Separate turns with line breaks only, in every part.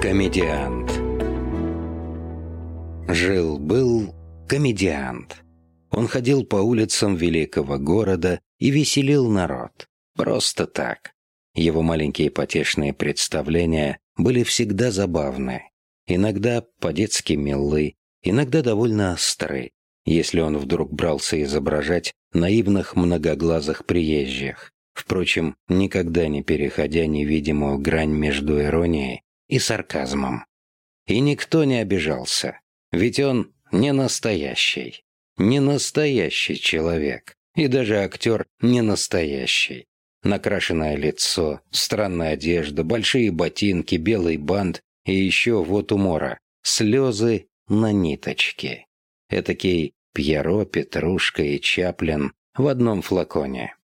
Комедиант Жил-был комедиант. Он ходил по улицам великого города и веселил народ. Просто так. Его маленькие потешные представления были всегда забавны. Иногда по-детски милы, иногда довольно остры, если он вдруг брался изображать наивных многоглазых приезжих, впрочем, никогда не переходя невидимую грань между иронией и сарказмом. И никто не обижался, ведь он не настоящий, не настоящий человек, и даже актер не настоящий. Накрашенное лицо, странная одежда, большие ботинки, белый бант и еще вот умора, слезы на ниточке. Этакий Пьеро, Петрушка и Чаплин в одном флаконе.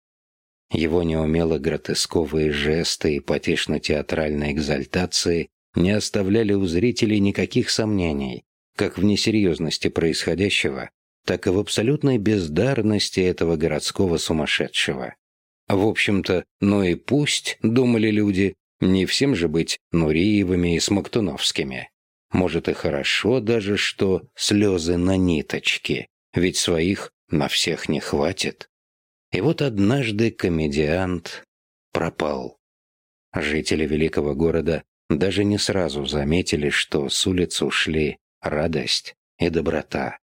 Его неумело гротесковые жесты и потешно-театральные экзальтации не оставляли у зрителей никаких сомнений, как в несерьезности происходящего, так и в абсолютной бездарности этого городского сумасшедшего. В общем-то, ну и пусть, думали люди, не всем же быть Нуриевыми и Смоктуновскими. Может и хорошо даже, что слезы на ниточке, ведь своих на всех не хватит. И вот однажды комедиант пропал. Жители великого города даже не сразу заметили, что с улиц ушли радость и доброта.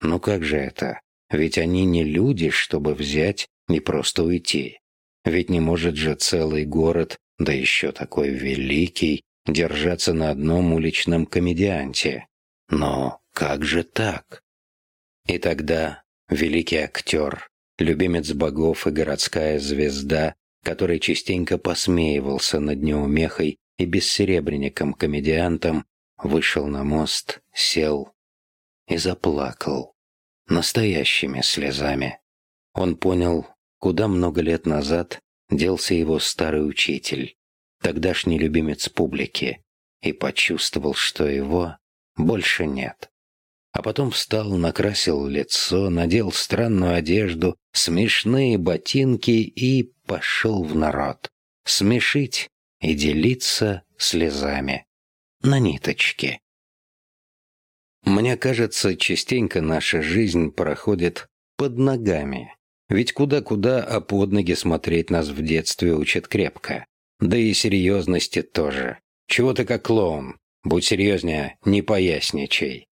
Ну как же это? Ведь они не люди, чтобы взять и просто уйти. Ведь не может же целый город, да еще такой великий, держаться на одном уличном комедианте. Но как же так? И тогда великий актер, любимец богов и городская звезда, который частенько посмеивался над неумехой и бессеребренником-комедиантом, вышел на мост, сел и заплакал настоящими слезами. Он понял, куда много лет назад делся его старый учитель, тогдашний любимец публики, и почувствовал, что его больше нет. А потом встал, накрасил лицо, надел странную одежду, смешные ботинки и пошел в народ. Смешить и делиться слезами. На ниточке. Мне кажется, частенько наша жизнь проходит под ногами. Ведь куда-куда, а под ноги смотреть нас в детстве учат крепко. Да и серьезности тоже. Чего ты как клоун? Будь серьезнее, не поясничай.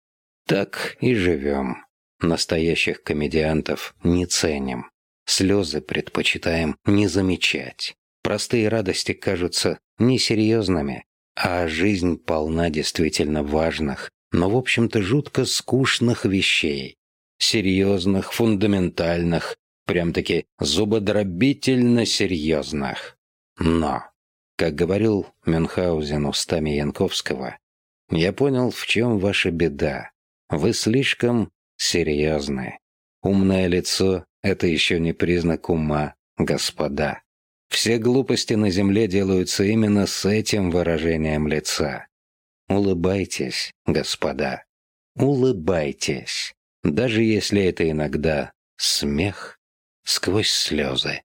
Так и живем. Настоящих комедиантов не ценим. Слезы предпочитаем не замечать. Простые радости кажутся несерьезными, а жизнь полна действительно важных, но в общем-то жутко скучных вещей. Серьезных, фундаментальных, прям-таки зубодробительно серьезных. Но, как говорил Мюнхгаузен устами Янковского, я понял, в чем ваша беда. Вы слишком серьезны. Умное лицо — это еще не признак ума, господа. Все глупости на земле делаются именно с этим выражением лица. Улыбайтесь, господа. Улыбайтесь, даже если это иногда смех сквозь слезы.